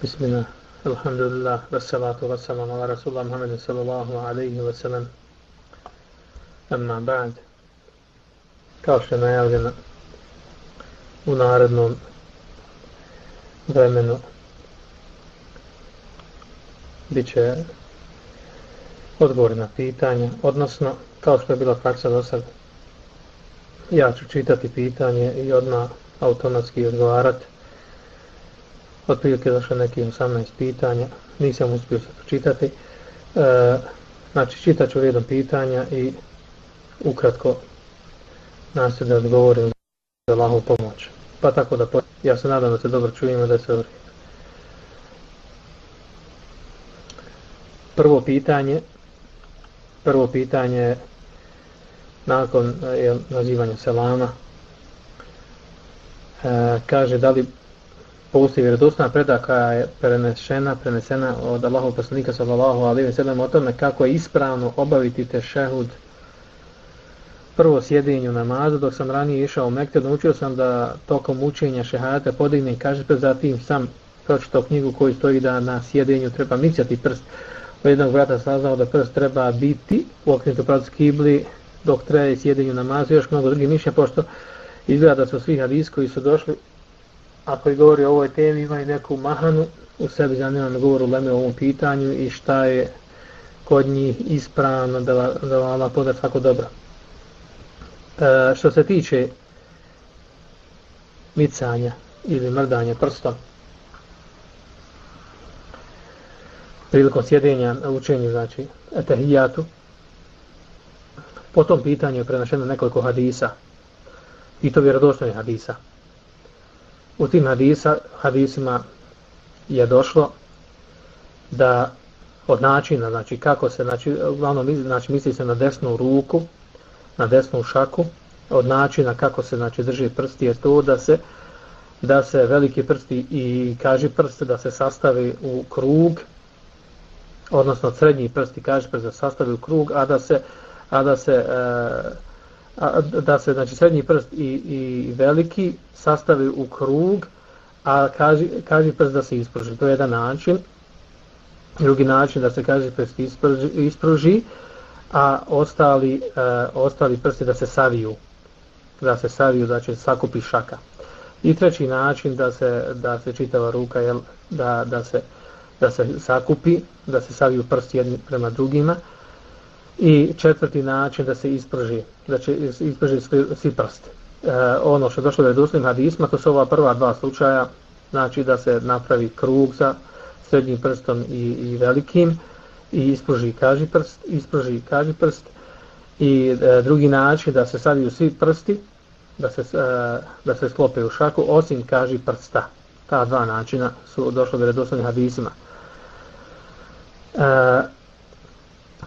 Bismillah, alhamdulillah, wassalatu wassalamu ala rasulullah Muhammed sallallahu alaihi wa. Amma ba'd, kao što je najavljeno u narednom vremenu, bit će odgovor na pitanje, odnosno, kao što je bila praksa do sada ja ću čitati pitanje i odmah automatski odgovarati otprilike došlo neki 18 pitanja, nisam uspio se pročitati. E, znači, čitat ću redom pitanja i ukratko nastavim da odgovorim za Allahu pomoć. Pa tako da, ja se nadam da se dobro čujemo da se vrti. Prvo pitanje, prvo pitanje nakon e, je, nazivanja selama, e, kaže da li postoji vjerodostojna predaja koja je prenešena, prenesena od Allahov poslanika sallallahu alejhi ve sellem o tome kako je ispravno obaviti te šehud. Prvo sjedenju namazu dok sam ranije išao u Mekte, naučio sam da tokom učenja šehadata podigne i kaže pred zatim sam pročitao knjigu koju stoji da na sjedenju treba micati prst. Od jednog vrata saznao da prst treba biti u okrenutu pravcu kibli dok traje sjedenju namazu još mnogo drugih mišlja pošto izgleda da su svi hadis koji su došli koji govori o ovoj temi ima i neku mahanu u sebi zanima me govoru leme o ovom pitanju i šta je kod njih ispravno da, da vam podar svako dobro. E, što se tiče micanja ili mrdanja prstom prilikom sjedenja na učenju, znači etahijatu, po tom pitanju je prenašeno nekoliko hadisa i to vjerodostojnih hadisa u tim hadisa, hadisima je došlo da od načina, znači kako se, znači, uglavnom, znači misli se na desnu ruku, na desnu šaku, od načina kako se, znači, drži prsti je to da se, da se veliki prsti i kaži prste da se sastavi u krug, odnosno srednji prsti kaži prsti da se sastavi u krug, a da se, a da se, e, a, da se znači srednji prst i, i veliki sastavi u krug, a kaži, kaži prst da se ispruži. To je jedan način. Drugi način da se kaži prst ispruži, ispruži a ostali, e, ostali prsti da se saviju. Da se saviju, znači sakupi šaka. I treći način da se, da se čitava ruka, jel, da, da, se, da se sakupi, da se saviju prsti jedni prema drugima. I četvrti način da se isprži, da će isprži svi prsti. E, ono što je došlo da je doslim hadisma, to su ova prva dva slučaja, znači da se napravi krug sa srednjim prstom i, i velikim i ispruži kaži prst, ispruži kaži prst i e, drugi način da se saviju svi prsti, da se, e, da se sklope u šaku, osim kaži prsta. Ta dva načina su došlo da je doslim hadisma. E,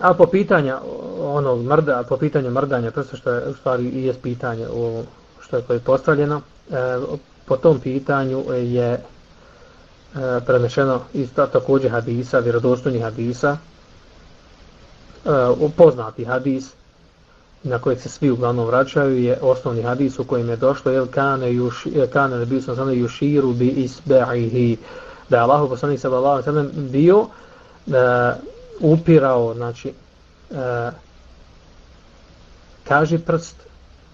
A po pitanja onog mrda, po pitanju mrdanja prsta što je u stvari i je pitanje o, što je koje postavljeno, e, po tom pitanju je e, prenešeno isto također hadisa, vjerodostojni hadisa, e, poznati hadis na kojeg se svi uglavnom vraćaju je osnovni hadis u kojem je došlo jel kane juš e, kane ne bio sam samo yushiru bi isbahi da je Allahu poslanik sallallahu alejhi ve bio da upirao, znači, e, kaži prst,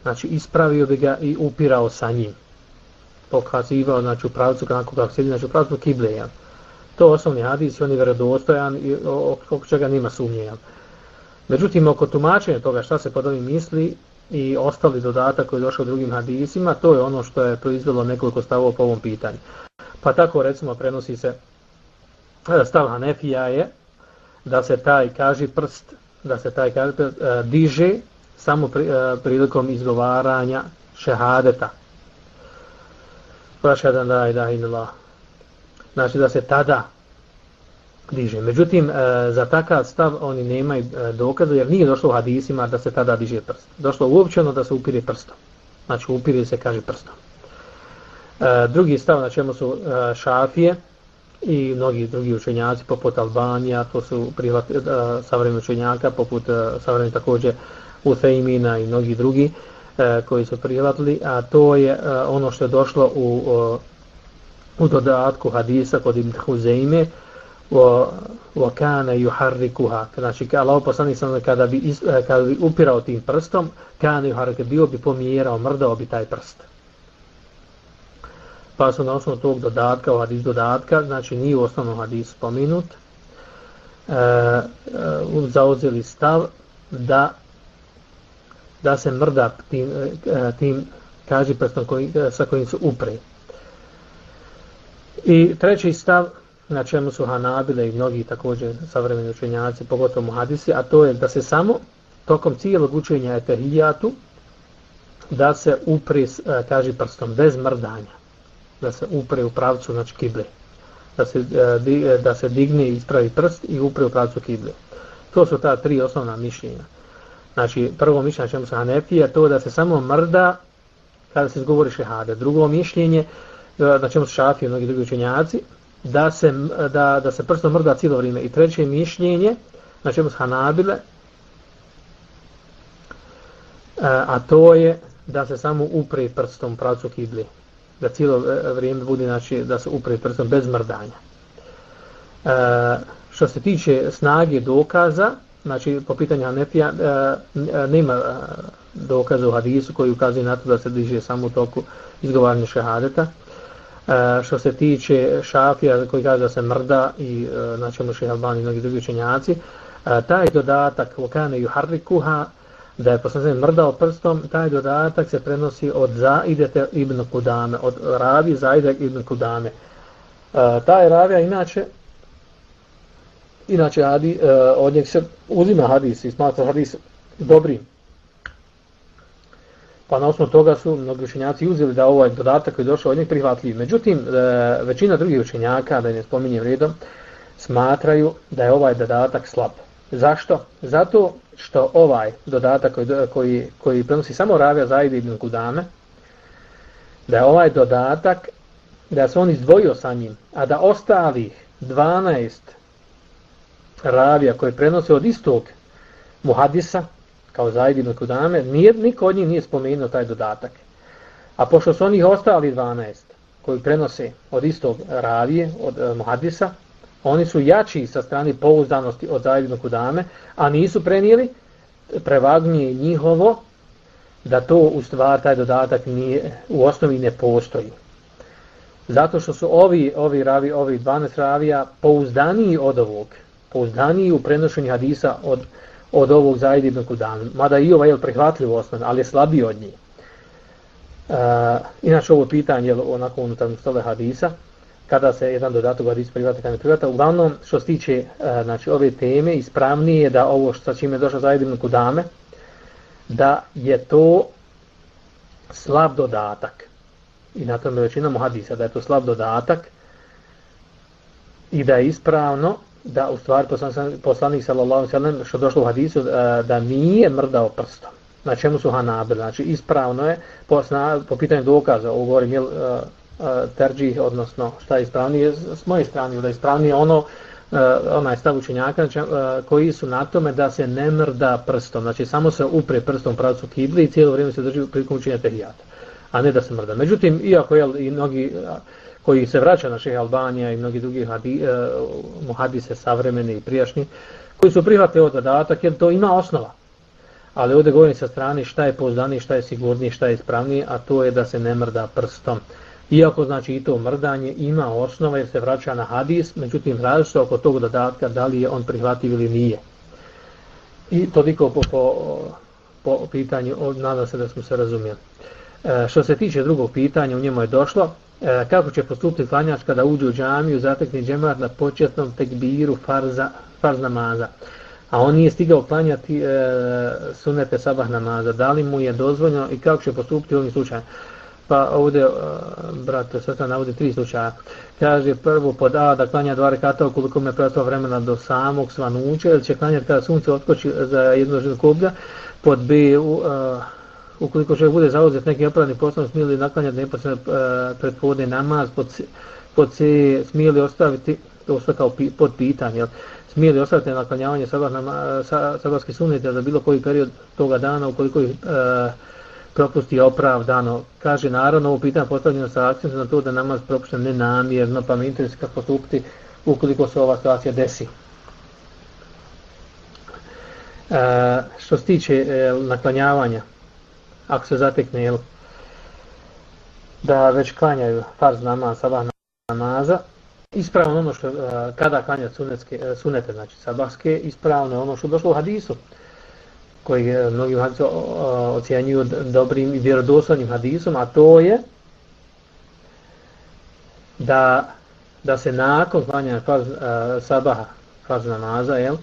znači ispravio bi ga i upirao sa njim. Pokazivao, znači, u pravcu, kako ga sjedi, znači, u pravcu kible, jel? To je osnovni hadis, on je verodostojan i oko čega nima sumnje, jel? Međutim, oko tumačenja toga šta se pod ovim misli i ostali dodatak koji je došao drugim hadisima, to je ono što je proizvelo nekoliko stavova po ovom pitanju. Pa tako, recimo, prenosi se e, stav Hanefija je da se taj kaži prst, da se taj kaži prst uh, diže samo pri, uh, prilikom izgovaranja šehadeta. Prašadan da ilaha illallah. Znači da se tada diže. Međutim, uh, za takav stav oni nemaju uh, dokaza jer nije došlo u hadisima da se tada diže prst. Došlo uopćeno da se upire prstom. Znači upire se kaže prstom. Uh, drugi stav na čemu su uh, šafije, i mnogi drugi učenjaci poput Albanija, to su prihvat uh, savremeni učenjaka poput uh, savremeni također Uthejmina i mnogi drugi uh, koji su prihvatili, a to je uh, ono što je došlo u uh, u dodatku hadisa kod Ibn Huzeime wa wa kana yuharrikuha. Znači kada Allah poslani sam kada bi kada bi upirao tim prstom kana yuharrik bio bi pomjerao mrdao bi taj prst pa su na osnovu tog dodatka u hadis dodatka znači nije u osnovnom hadisu spominut e, e, zauzeli stav da da se mrda tim, e, tim kaži prstom koji, e, sa kojim su upre. I treći stav na čemu su Hanabile i mnogi također savremeni učenjaci, pogotovo muhadisi, a to je da se samo tokom cijelog učenja etehijatu da se upre, e, kaži prstom, bez mrdanja, da se upre u pravcu znači kible, da se, e, e, da se digne i ispravi prst i upre u pravcu kible. To su ta tri osnovna mišljenja. Znači, prvo mišljenje čemu se Hanefija, to da se samo mrda kada se izgovori šehade. Drugo mišljenje, e, na čemu su šafi i mnogi drugi učenjaci, da se, da, da se prstom mrda cijelo vrijeme. I treće mišljenje, na čemu su Hanabile, a to je da se samo upre prstom pravcu kibli. Da cijelo e, vrijeme bude, znači, da se upre prstom bez mrdanja. E, što se tiče snage dokaza, znači po pitanju Hanefija, e, nema e, dokaza u hadisu koji ukazuje na to da se diže samo u toku izgovaranja šehadeta. E, što se tiče šafija koji kaže da se mrda i e, na čemu še Albani i mnogi drugi učenjaci, e, taj dodatak vokane juharrikuha, da je poslanik mrdao prstom, taj dodatak se prenosi od Zaidete ibn Kudame, od ravi Zaide ibn Kudame. E, taj ravija inače, inače hadi, e, od njeg se uzima hadis i smatra hadis dobrim. Pa na osnovu toga su mnogi učenjaci uzeli da ovaj dodatak koji je došao od njeg prihvatljiv. Međutim, e, većina drugih učenjaka, da ne spominjem redom, smatraju da je ovaj dodatak slab. Zašto? Zato što ovaj dodatak koji, koji, koji prenosi samo Ravija Zaid ibn Kudame, da je ovaj dodatak, da se on izdvojio sa njim, a da ostalih 12 Ravija koji prenosi od istog muhadisa, kao Zaid ibn Kudame, nije, niko od njih nije spomenuo taj dodatak. A pošto su onih ostali 12 koji prenose od istog ravije, od uh, Muhadisa, oni su jači sa strani pouzdanosti od Zaid Kudame, a nisu prenijeli, prevagnije njihovo da to u stvar, taj dodatak nije, u osnovi ne postoji. Zato što su ovi, ovi, ravi, ovi 12 ravija pouzdaniji od ovog, pouzdaniji u prenošenju hadisa od od ovog Zaid ibn Kudan. Mada i ovaj je prihvatljiv osnovan, ali je slabiji od njih. E, inače ovo pitanje je onako unutar stale hadisa, kada se jedan dodatak vadi iz privata kada ne privata. Uglavnom, što se tiče e, znači, ove teme, ispravnije je da ovo što čime je došao Zaid ibn Kudame, da je to slab dodatak. I na tome većina muhadisa da je to slab dodatak i da je ispravno da u stvari poslanik sallallahu alejhi ve sellem što došlo u hadisu e, da nije mrdao prstom. Na čemu su hanabili? Znači ispravno je po, po pitanju dokaza, ovo govorim jel, e, terđih, odnosno šta je ispravnije s moje strane, da je ispravnije ono onaj stav učenjaka znači, koji su na tome da se ne mrda prstom, znači samo se upre prstom u pravcu kibli i cijelo vrijeme se drži prilikom učenja tehijata, a ne da se mrda. Međutim, iako je i mnogi koji se vraća na šeha Albanija i mnogi drugi hadi, uh, muhadise savremeni i prijašnji, koji su prihvatili ovaj od dodatak, jer to ima osnova. Ali ovdje govorim sa strane šta je pozdanije, šta je sigurnije, šta je ispravnije, a to je da se ne mrda prstom. Iako znači i to mrdanje ima osnova jer se vraća na hadis, međutim različno oko tog dodatka da li je on prihvativ ili nije. I toliko po, po, po pitanju, nadam se da smo se razumijeli. E, što se tiče drugog pitanja, u njemu je došlo, e, kako će postupiti klanjač kada uđe u džamiju, zatekne džemar na početnom tekbiru farza, farz namaza, a on nije stigao klanjati e, sunete sabah namaza, da li mu je dozvoljeno i kako će postupiti u ovim slučajima. Pa ovdje, uh, brate, sve navodi tri slučaja. Kaže prvo pod A da klanja dva rekata ukoliko me preostalo vremena do samog svanuća, ili će klanjati kada sunce otkoči za jedno ženu kublja. Pod B, uh, ukoliko čovjek bude zauzet neki opravni posao, smije li naklanjati neposredno e, uh, predpodne namaz, pod C, pod C smije li ostaviti, to sve kao pi, pod pitanje, jel? smije li ostaviti naklanjavanje sabahske sunete za bilo koji period toga dana, ukoliko ih uh, propusti opravdano. Kaže, naravno, ovo pitanje postavljeno sa akcijom na to da namaz propušten nenamjerno, pa mi interesuje kako postupiti ukoliko se ova situacija desi. E, što se tiče e, naklanjavanja, ako se zatekne jel, da već klanjaju farz namaz, sabah namaza, ispravno ono što, e, kada klanja sunetske, e, sunete, znači sabahske, ispravno ono što došlo u hadisu, koji eh, mnogi hadisi ocjenjuju dobrim i vjerodostojnim hadisom, a to je da, da se nakon klanjanja farz, eh, sabaha, farz namaza, jel,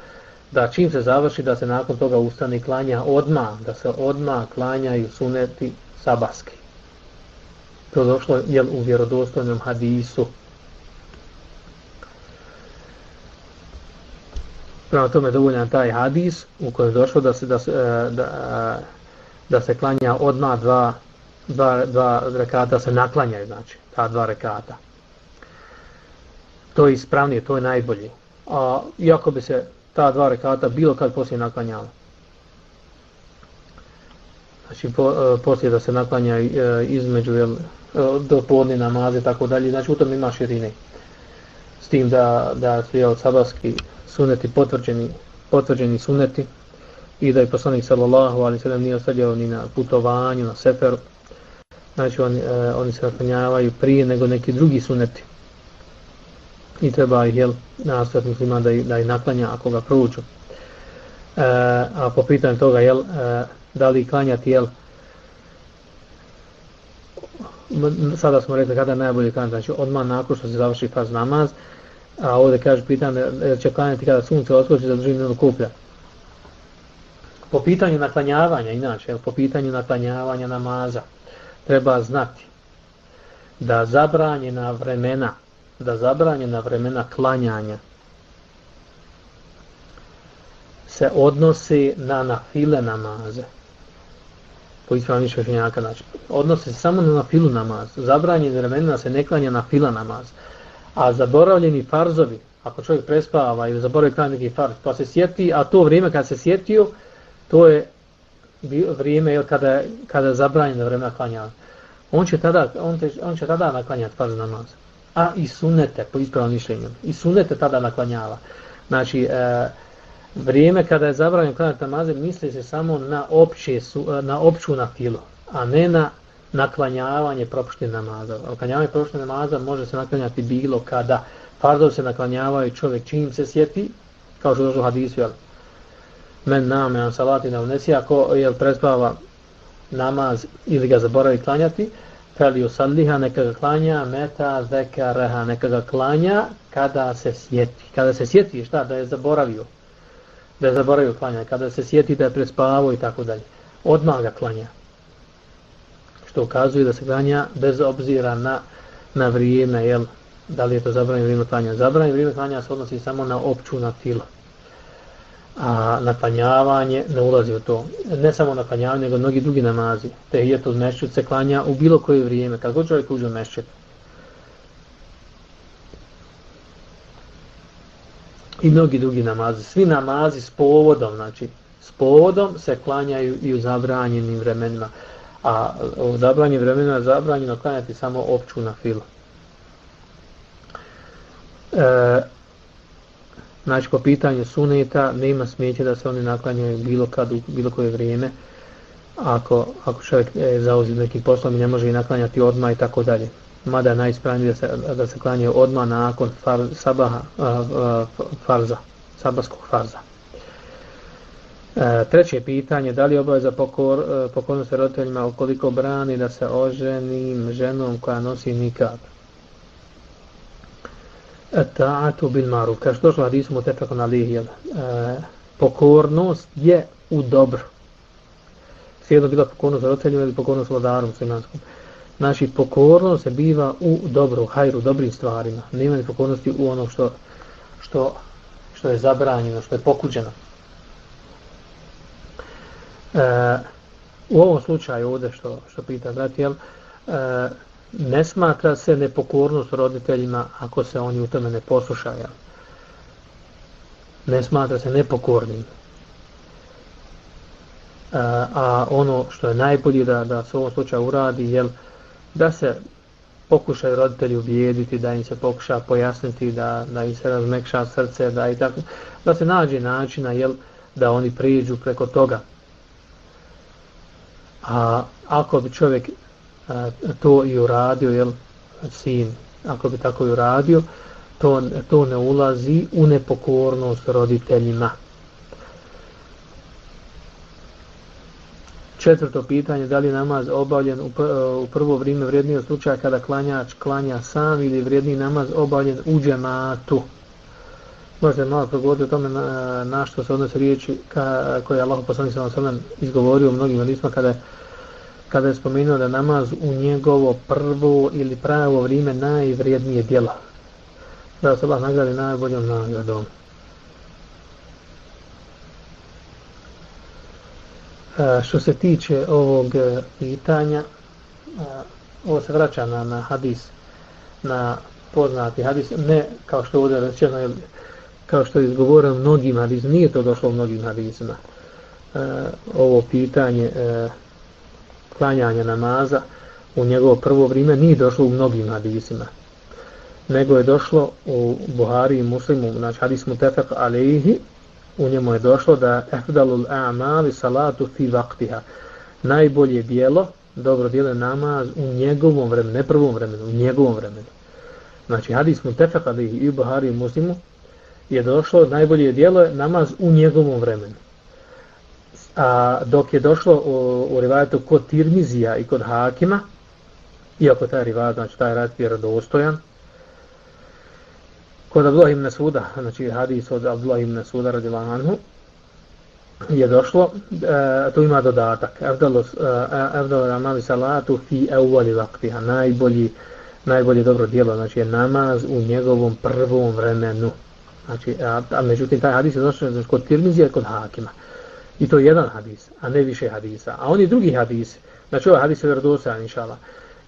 da čim se završi, da se nakon toga ustane klanja odma, da se odma klanjaju suneti sabaski. To je došlo jel, u vjerodostojnom hadisu. Prema tome je dovoljan taj hadis u kojem je došlo da se, da, se, e, da, e, da se klanja odma dva, dva, dva rekata, se naklanjaju, znači, ta dva rekata. To je ispravnije, to je najbolji. A, iako bi se ta dva rekata bilo kad poslije naklanjala. Znači, po, e, poslije da se naklanja e, između jel, e, do podne namaze, tako dalje, znači u tom ima širine. S tim da, da su jel, sabarski suneti potvrđeni, potvrđeni suneti i da je poslanik sallallahu alaihi sallam nije ostavljao ni na putovanju, na seferu. Znači oni, e, oni se naklanjavaju prije nego neki drugi suneti. I treba ih, jel, nastaviti muslima da, da ih naklanja ako ga prouču. E, a po pitanju toga, jel, e, da li klanjati, jel, sada smo rekli kada najbolje klanjati, znači odmah nakon što se završi faz namaz, A ovdje kaže pitanje, će klanjati kada sunce oskoči za dužinu kuplja. Po pitanju naklanjavanja, inače, po pitanju naklanjavanja namaza, treba znati da zabranjena vremena, da zabranjena vremena klanjanja se odnosi na nafile namaze. Po ispravno ništa znači, odnosi se samo na nafilu namaz. Zabranjena vremena se ne klanja na fila namaz. A zaboravljeni farzovi, ako čovjek prespava ili zaboravi kada neki farz, pa se sjeti, a to vrijeme kada se sjetio, to je vrijeme kada, kada je zabranjeno vrijeme naklanjava. On će tada, on te, on će tada naklanjati farz namaz. A i sunete, po ispravnom mišljenju, i sunete tada naklanjava. Znači, e, vrijeme kada je zabranjeno klanjati namaze, misli se samo na, opće, na opću na filu, a ne na naklanjavanje propuštenih namaza. Naklanjavanje propuštenih namaza može se naklanjati bilo kada. Fardov se naklanjavaju čovjek čim se sjeti, kao što došlo u hadisu, jel? Men name an salati na unesi, ako jel, prespava namaz ili ga zaboravi klanjati, feli usalliha, neka ga klanja, meta zekareha, neka ga klanja kada se sjeti. Kada se sjeti, šta? Da je zaboravio. Da je zaboravio klanja. Kada se sjeti da je prespavao i tako dalje. Odmah ga klanja što ukazuje da se klanja bez obzira na, na vrijeme, jel, da li je to zabranjeno vrijeme klanja. Zabranjeno vrijeme klanja se odnosi samo na opću na tilo. A naklanjavanje ne ulazi u to. Ne samo naklanjavanje, nego mnogi drugi namazi. Te je to mešćut se klanja u bilo koje vrijeme, kad god čovjek uđe u mešćut. I mnogi drugi namazi. Svi namazi s povodom, znači, s povodom se klanjaju i u zabranjenim vremenima a u zabranje vremena je zabranjeno klanjati samo opću na filu. E, znači, po pitanju suneta, nema smjeće da se oni naklanjaju bilo kad, u bilo koje vrijeme, ako, ako čovjek e, zauzi nekim poslom i ne može i naklanjati odmah i tako dalje. Mada je najispravnije da se, da se klanjaju odmah nakon far, sabaha, a, a, farza, sabaskog farza. E, treće pitanje, da li je obaveza pokor, e, pokornost roditeljima ukoliko brani da se oženim ženom koja nosi nikad? Ta'atu bil maruf. Kaže što šlo hadisu mu tefakon alihi, e, pokornost je u dobro. Svijedno bila pokornost roditeljima ili pokornost vladarom muslimanskom. Znači, pokornost se biva u dobro, u hajru, dobrim stvarima. Nema ni pokornosti u ono što, što, što je zabranjeno, što je pokuđeno. E, u ovom slučaju ovdje što, što pita brat, jel, e, ne smatra se nepokornost roditeljima ako se oni u tome ne poslušaju. Ne smatra se nepokornim. Eh, a ono što je najbolje da, da se u ovom slučaju uradi, jel, da se pokušaju roditelji ubijediti, da im se pokuša pojasniti, da, da im se razmekša srce, da i tako, da se nađe načina, jel, da oni priđu preko toga. A ako bi čovjek a, to i uradio, jel, sin, ako bi tako i uradio, to, to ne ulazi u nepokornost roditeljima. Četvrto pitanje, da li namaz obavljen u, e, u prvo vrijeme vredniji od slučaja kada klanjač klanja sam ili vrijedni namaz obavljen u džematu? Možete malo progovoriti o tome na, na što se odnose riječi ka, koje je Allah poslanik sa osrmen izgovorio u mnogim hadisma kada, kada je spomenuo da namaz u njegovo prvo ili pravo vrijeme najvrijednije djela. Da se Allah nagradi najboljom nagradom. E, što se tiče ovog e, pitanja, e, ovo se vraća na, na hadis, na poznati hadis, ne kao što ovdje rečeno, kao što je izgovoreno mnogim hadisima, nije to došlo u mnogim hadisima. E, ovo pitanje e, klanjanja namaza u njegovo prvo vrijeme nije došlo u mnogim hadisima. Nego je došlo u Buhari i Muslimu, znači hadis mu tefek u njemu je došlo da efdalul a'mali salatu fi vaktiha. Najbolje dijelo, dobro dijelo je namaz u njegovom vremenu, ne prvom vremenu, u njegovom vremenu. Znači hadis mu tefak i Buhari i muslimu je došlo, najbolje dijelo je namaz u njegovom vremenu. A dok je došlo u, u rivajetu kod Tirmizija i kod Hakima, iako taj rivajet, znači taj rad je radostojan, kod Abdullah ibn Suda, znači hadis od Abdullah ibn Suda radijallahu anhu, je došlo, e, tu ima dodatak, Evdalu e, amali salatu fi evvali vaktiha, najbolji, najbolje dobro dijelo, znači je namaz u njegovom prvom vremenu. Znači, a, a međutim, taj hadis je došao znači, kod Tirmizija i kod Hakima. I to je jedan hadis, a ne više hadisa. A oni drugi hadis, znači ovaj hadis je vjerodostojan, inšala.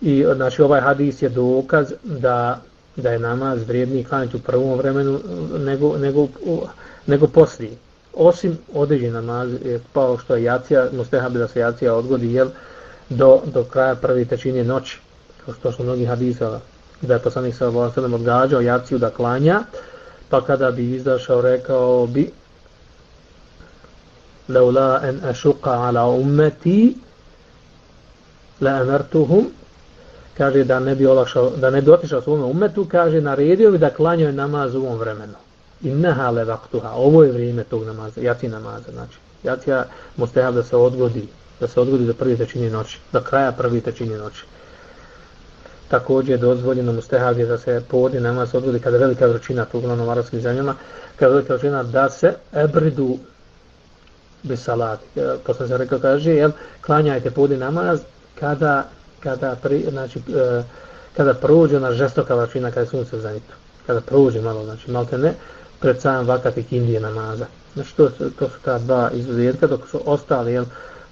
I znači ovaj hadis je dokaz da da je namaz vrijedniji klanjati u prvom vremenu nego, nego, nego poslije. Osim određen namaz, e, pao što je jacija, mustehab da se jacija odgodi jel, do, do kraja prve tečine noći, kao što su mnogi hadisa, da je poslanik sa vlasadom odgađao jaciju da klanja, pa kada bi izašao rekao bi laula en ashqa ala ummeti la amartuhum kaže da ne bi olakšao, da ne bi otišao svom umetu, kaže naredio bi da klanjaju namaz u ovom vremenu. Innaha nehale vaktuha, ovo je vrijeme tog namaza, jaci namaza, znači. Jacija mustehab da se odgodi, da se odgodi do prvi tečini noći, do kraja prvi tečini noći. Također je dozvoljeno mustehav je da se povodi namaz odgodi kada je velika vrućina, to uglavnom u arabskim zemljama, kada je velika vrućina da se ebridu bez salati. Posle se rekao, kaže, jel, klanjajte povodi namaz kada kada pri, znači e, kada prođe na žestoka vrućina, kada sunce zanito kada prođe malo znači malo ne pred sam vakat i kindije namaza znači to, to su ta dva izuzetka dok su ostali jel,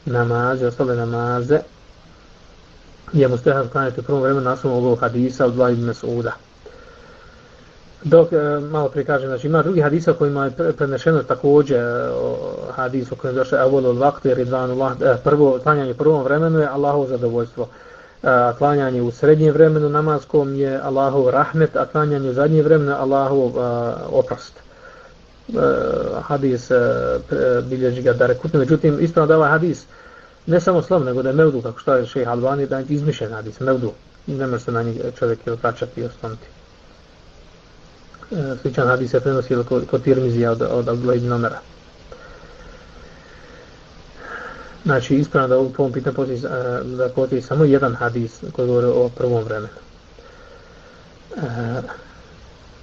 namaze ostale namaze je mu klanjati u prvom vremenu nasvom ovog hadisa od dva ibn Suda dok e, malo prikažem znači ima drugi hadisa kojima je prenešeno također e, hadis u kojem došao Evolu od vaktu jer je e, prvo klanjanje u prvom vremenu je Allahovo zadovoljstvo. E, a klanjanje u srednjem vremenu namaskom je Allahov rahmet, a klanjanje u zadnjem vremenu je Allahov a, oprost. A, hadis a, bilježi ga da rekutne, međutim, ispravno da ovaj hadis ne samo slom, nego da je mevdu, kako što je šeha Albani, da je izmišljen hadis, mevdu, ne može se na njih čovjek vraćati i osloniti. E, sličan hadis je prenosi kod, kod Tirmizija od, od Abdullah ibn Omera. Znači, ispravno da u ovom pitanju postoji, e, da postoji samo jedan hadis koji govori o prvom vremenu. E,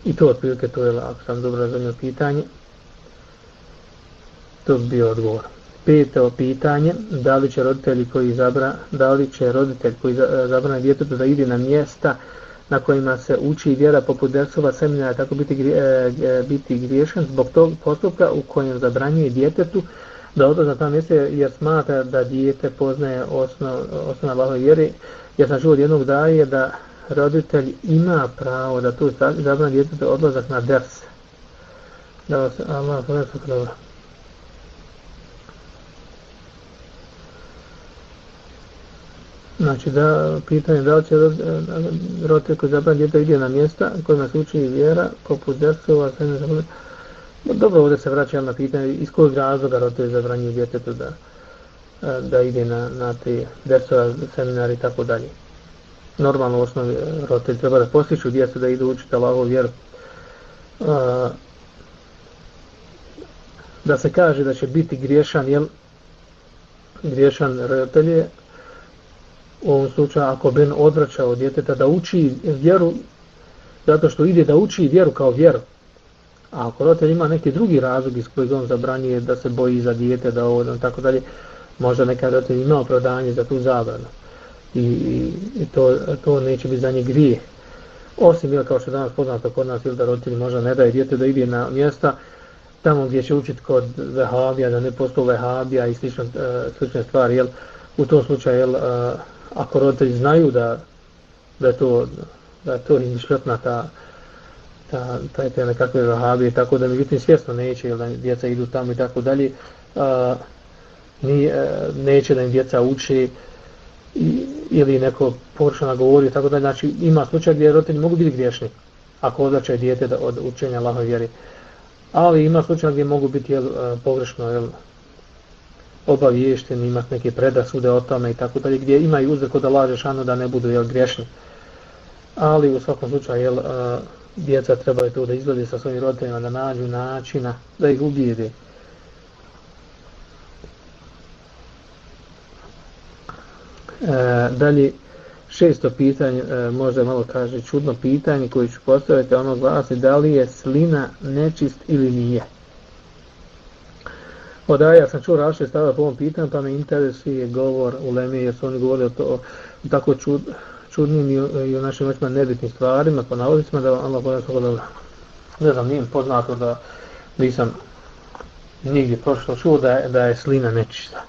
I to otprilike, to je, ako sam dobro razumio pitanje, to bi bio odgovor. Peto pitanje, da li će roditelji koji zabra, da li će roditelj koji e, zabrane djetetu da ide na mjesta na kojima se uči vjera poput dersova seminara, tako biti, e, e, biti griješan zbog tog postupka u kojem zabranjuje djetetu da odlazi na ta mjesta jer smatra da dijete poznaje osnov, osnovna Allahove vjere Ja sam čuo od jednog daje da roditelj ima pravo da tu zabrana djetetu odlazak na ders. Da vas Allah sve su dobro. Znači da pitanje da li će roditelj koji zabran djete ide na mjesta kojima se uči vjera, poput dersova, sve ne zabran. Dobro, ovdje se vraća na pitanje iz kojeg razloga roditelj zabranju djetetu da, e, da ide na, na te dersova, seminari i tako dalje. Normalno u osnovi e, roditelj treba da postiču djecu da idu učiti Allahovu vjeru. E, da se kaže da će biti griješan, jel, griješan roditelj je u ovom slučaju ako ben odvraća od djeteta da uči vjeru zato što ide da uči vjeru kao vjeru. A ako roditelj ima neki drugi razlog iz kojeg on zabranjuje da se boji za dijete da ovo tako dalje možda neka roditelj ima opravdanje za tu zabranu. I, i, i to, to neće biti za nje grije. Osim ili kao što je danas poznato kod nas ili da roditelj možda ne daje djete da ide na mjesta tamo gdje će učiti kod vehabija da ne postoje vehabija i slične, slične stvari jel, u tom slučaju jel, uh, ako roditelji znaju da da je to da je to izmišljotna ta ta taj te nekakve vahabije tako da međutim svjesno neće jel da djeca idu tamo i tako dalje a, ni, a, neće da im djeca uči i, ili neko površno govori tako da znači ima slučaj gdje roditelji mogu biti griješni ako odlače dijete da, od učenja Allahove vjeri ali ima slučaj gdje mogu biti jel, e, pogrešno jel, obaviješteni, imati neke predasude o tome i tako dalje, gdje imaju uzrek da laže šano da ne budu jel, grešni. Ali u svakom slučaju, jel, a, djeca trebaju to da izglede sa svojim roditeljima, da nađu načina da ih ubijede. E, dalje, šesto pitanje, e, možda malo kaže čudno pitanje koje ću postaviti, ono glasi da li je slina nečist ili nije. Od ja sam čuo različite stave po ovom pitanju, pa me interesuje govor u Lemi, jer su oni govorili o, to, o tako čud, čudnim i, i o našim većima nebitnim stvarima, po navodicima, da Allah bolje svog dobro. Ne znam, nijem poznato da nisam nigdje prošlo čuo da je, da je slina nečista.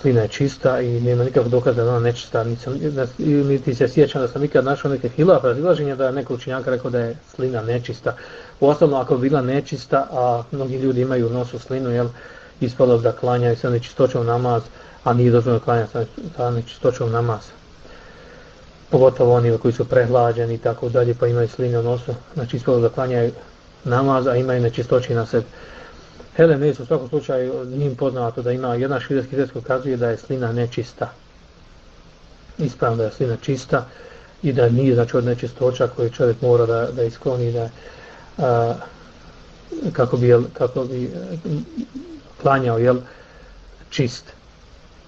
Slina je čista i nema nikakvog dokaza da ona nečista. Nisam, niti se sjećam da sam ikad našao neke hila razilaženja da je neko učinjaka rekao da je slina nečista. U osnovno, ako bi bila nečista, a mnogi ljudi imaju u nosu slinu, jel, ispalo da klanjaju sa nečistoćom namaz, a nije dozvoljeno klanjati sa nečistoćom namaz. Pogotovo oni koji su prehlađeni i tako dalje, pa imaju sline u nosu, znači ispalo da klanjaju namaz, a imaju nečistoći na sebi. Helen Nesu u svakom slučaju njim poznato da ima jedna širijski test koji kazuje da je slina nečista. Ispravno da je slina čista i da nije znači od nečistoća koje čovjek mora da, da iskloni da a, kako bi, kako bi klanjao jel, čist,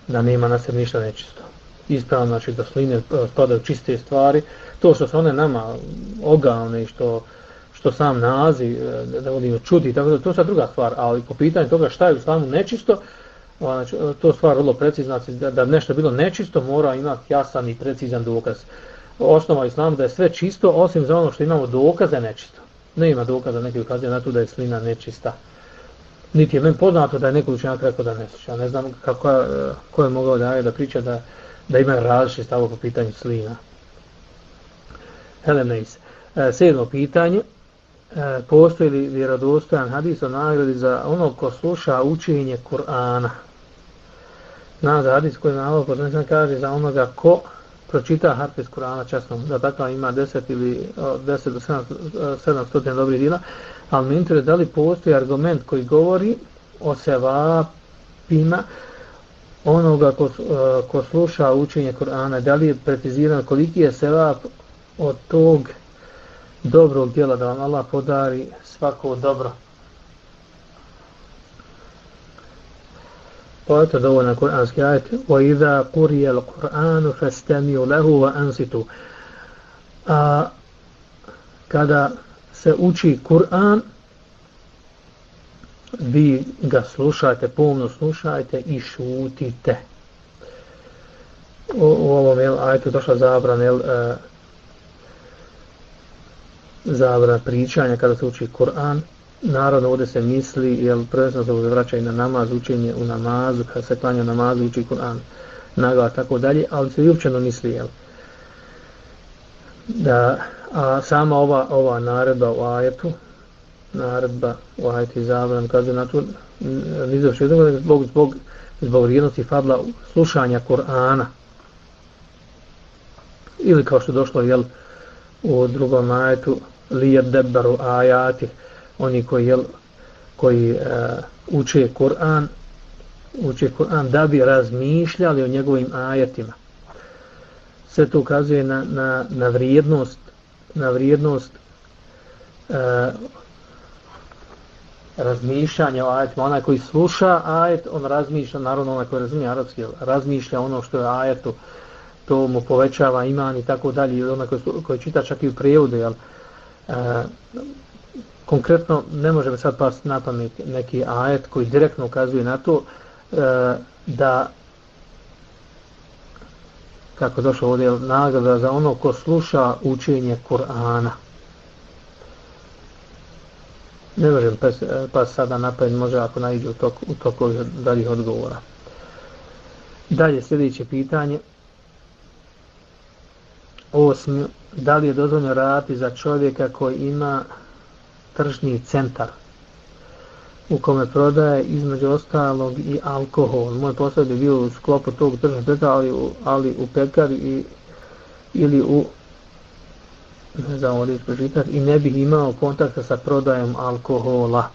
da nema na sebi ništa nečisto. Ispravno znači da sline eh, spadaju čiste stvari, to što su one nama ogavne i što, što sam nazi, eh, da vodimo čuti, tako da to je druga stvar, ali po pitanju toga šta je u islamu nečisto, eh, znači, to stvar vrlo precizna, znači da, da nešto bilo nečisto mora imati jasan i precizan dokaz. Osnova islama da je sve čisto, osim za ono što imamo dokaze nečisto. Ne ima dokaza neki ukazuje na to da je slina nečista niti je meni poznato da je neko učenjak rekao da ne sluša. Ne znam kako je, ko je mogao da je da priča da, da ima različite stavo po pitanju slina. Heleneis. E, sedmo pitanje. E, postoji li vjerodostojan hadis o nagradi za ono ko sluša učenje Kur'ana? Na za hadis koji je ovo ne kaže za onoga ko pročita harf iz Kur'ana časno, da takav ima 10 ili 10 do 700 e, dobrih dila, ali mi interesuje da li postoji argument koji govori o sevapima onoga ko, e, ko sluša učenje Kur'ana, da li je preciziran koliki je sevap od tog dobrog djela da vam Allah podari svako dobro. Pa je to dovoljno kur'anski ajit. وَإِذَا قُرِيَ الْقُرْآنُ فَاسْتَمِيُوا لَهُ وَأَنْسِتُوا A kada se uči Kur'an, vi ga slušajte, pomno slušajte i šutite. U, u ovom jel, ajtu došla zabran, jel, e, zabran pričanja kada se uči Kur'an. Naravno, ovdje se misli, jel, prvenstveno se vraća i na namaz, učenje u namazu, kad se klanja namazu, uči Kur'an, nagla, tako dalje, ali se i uopćeno misli, jel, da a sama ova ova naredba u ajetu naredba u ajetu i zabran kaže na to nizavši što zbog, zbog, zbog vrijednosti fadla slušanja Kur'ana. Ili kao što došlo jel, u drugom ajetu lijed debaru ajatih, oni koji, jel, koji e, uče Kur'an uče Kur'an da bi razmišljali o njegovim ajetima sve to ukazuje na, na, na vrijednost na vrijednost e, razmišljanja o ajetima. Onaj koji sluša ajet, on razmišlja, naravno onaj koji razumije arapski, razmišlja ono što je ajetu, to mu povećava iman i tako dalje, I onaj koji, koji čita čak i u prijevodu, jel? e, konkretno, ne može sad pas na pamet neki ajet koji direktno ukazuje na to e, da kako došlo ovdje nagrada za ono ko sluša učenje Kur'ana. Ne možem pa, e, pa sada napraviti, može ako najde u toku, u toku daljih odgovora. Dalje, sljedeće pitanje. Osmi, da li je dozvoljno raditi za čovjeka koji ima tržni centar u kome prodaje između ostalog i alkohol. Moj posao bi bio u sklopu tog tržnog centra, ali, u, ali u pekari i, ili u ne znam ovdje pročitati, i ne bih imao kontakta sa prodajom alkohola.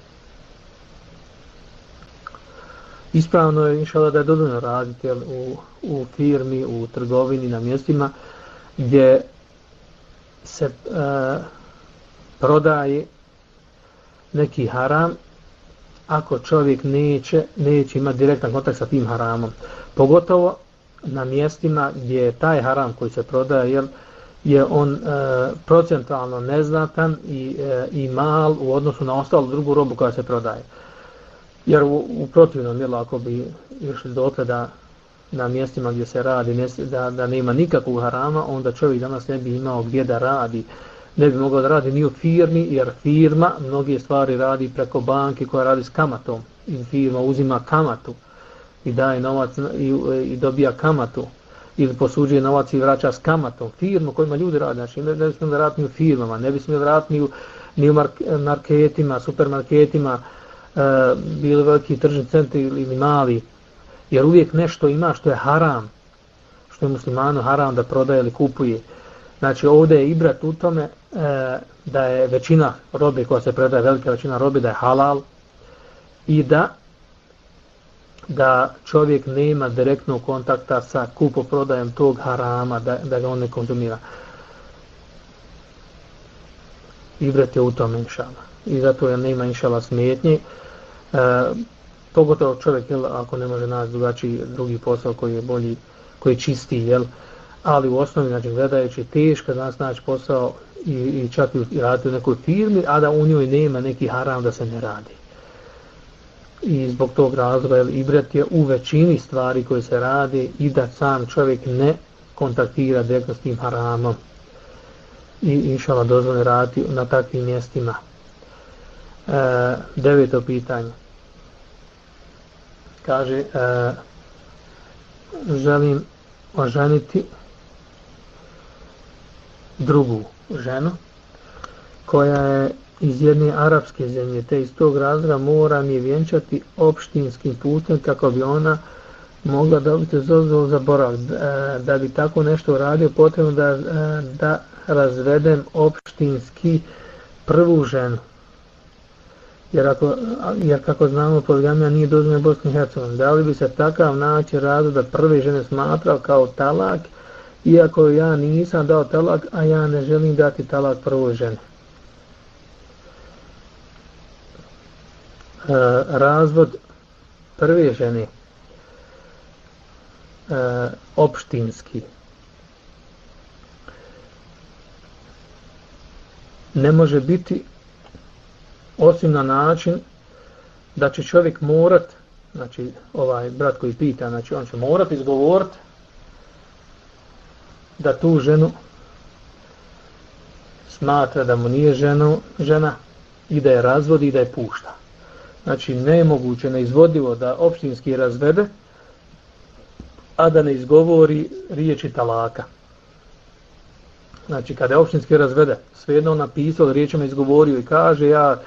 Ispravno je inšala da je dozvoljno raditi u, u firmi, u trgovini, na mjestima gdje se e, prodaje neki haram ako čovjek neće, neće imati direktan kontakt sa tim haramom. Pogotovo na mjestima gdje je taj haram koji se prodaje, jer je on e, procentualno neznatan i, e, i mal u odnosu na ostalu drugu robu koja se prodaje. Jer u, u protivnom, jel, ako bi išli dotle da na mjestima gdje se radi, da, da nema nikakvog harama, onda čovjek danas ne bi imao gdje da radi, ne bi mogao da radi ni u firmi, jer firma mnoge stvari radi preko banke koja radi s kamatom. I firma uzima kamatu i daje novac i, i dobija kamatu ili posuđuje novac i vraća s kamatom. Firmu kojima ljudi radi, znači ne, ne bi smijeli raditi ni u firmama, ne bi smio da radi ni u, ni u marketima, supermarketima, e, bili veliki tržni centri ili mali, jer uvijek nešto ima što je haram, što je muslimanu haram da prodaje ili kupuje. Znači ovdje je ibrat u tome e, da je većina robe koja se predaje, velika većina robe da je halal i da da čovjek nema direktnog kontakta sa kupoprodajem tog harama, da, da ga on ne konzumira. I je u tome inšala. I zato je nema inšala smetnje. E, pogotovo čovjek, jel, ako ne može naći drugačiji drugi posao koji je bolji, koji je čisti, jel, ali u osnovi, znači, gledajući, teško da nas naći posao i, i čak i raditi u nekoj firmi, a da u njoj nema neki haram da se ne radi. I zbog tog razloga, jel, ibret je u većini stvari koje se radi i da sam čovjek ne kontaktira direktno s tim haramom i inšala dozvone raditi na takvim mjestima. E, deveto pitanje kaže e, želim oženiti drugu ženu koja je iz jedne arapske zemlje te iz tog razloga moram je vjenčati opštinskim putem kako bi ona mogla dobiti zozvol za borav e, da bi tako nešto uradio potrebno da, e, da razvedem opštinski prvu ženu jer, ako, jer kako znamo poligamija nije dozvoljena Bosni i Hercegovini. Da li bi se takav način radu da prve žene smatrao kao talak, iako ja nisam dao talak, a ja ne želim dati talak prvoj ženi. E, razvod prve žene e, opštinski ne može biti osim na način da će čovjek morat, znači ovaj brat koji pita, znači on će morat izgovorit da tu ženu smatra da mu nije ženo, žena i da je razvodi i da je pušta. Znači nemoguće, neizvodivo da opštinski razvede, a da ne izgovori riječi talaka. Znači kada je opštinski razvede, svejedno napisao riječima izgovorio i kaže ja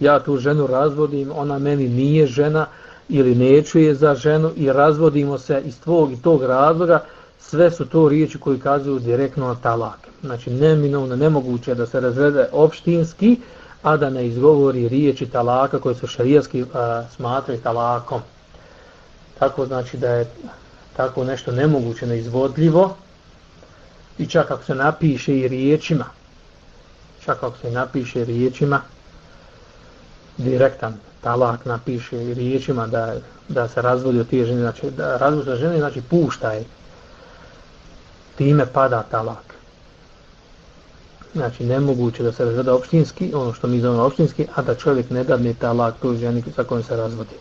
ja tu ženu razvodim, ona meni nije žena ili neću je za ženu i razvodimo se iz tvog i tog razloga, sve su to riječi koji kazuju direktno na talak. Znači, neminovno, nemoguće da se razvede opštinski, a da ne izgovori riječi talaka koje su šarijaski uh, smatraju talakom. Tako znači da je tako nešto nemoguće, neizvodljivo, i čak ako se napiše i riječima, čak ako se napiše riječima, direktan talak napiše i riječima da, da se razvodi od tije žene, znači da razvodi žene, znači pušta je, time pada talak. Znači, nemoguće da se razvede opštinski, ono što mi zovemo opštinski, a da čovjek ne dadne talak toj ženi sa kojom se razvodi.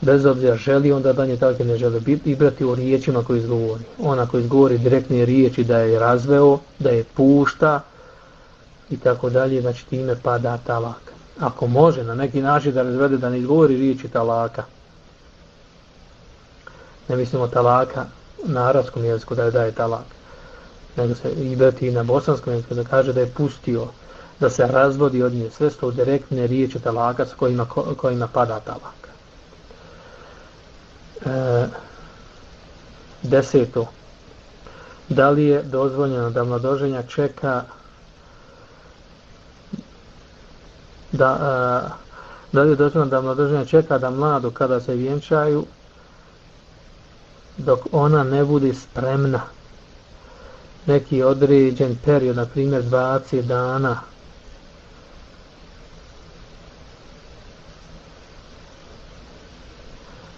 Bez obzira želi onda danje talak ne želi i brati o riječima koje izgovori. Ona koji izgovori direktne riječi da je razveo, da je pušta i tako dalje, znači time pada talak. Ako može na neki način da razvede da ne izgovori riječi talaka, ne mislimo talaka na arabskom jeziku da je daje talak, nego se i brati na bosanskom jeziku da kaže da je pustio, da se razvodi od nje sve sto direktne riječi talaka s kojima, kojima pada talak. E, deseto. Da li je dozvoljeno da mladoženja čeka da, e, da li je dozvoljeno da mladoženja čeka da mladu kada se vjenčaju dok ona ne bude spremna neki određen period, na primjer 20 dana,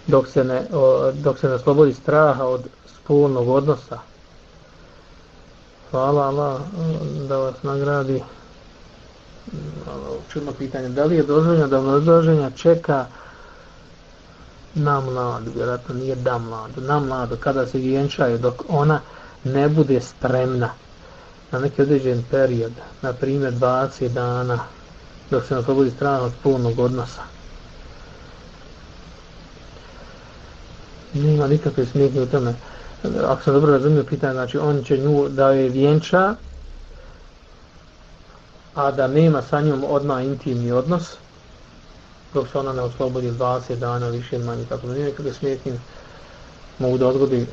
dok se ne, o, dok se ne slobodi straha od spolnog odnosa. Hvala Allah da vas nagradi. Čudno pitanje. Da li je dozvoljeno da mladoženja čeka na mladu, vjerojatno nije da mladu, na mladu, kada se vjenčaju, dok ona ne bude spremna na neki određen period, na primjer 20 dana, dok se ne slobodi strana od punog odnosa. Nema nikakve smetnje u tome. Ako sam dobro razumio pitanje, znači on će nju da je vjenča, a da nema sa njom odmah intimni odnos, dok se ona ne oslobodi 20 dana više ili manje, tako da nije nikakve smetnje, mogu da odgodi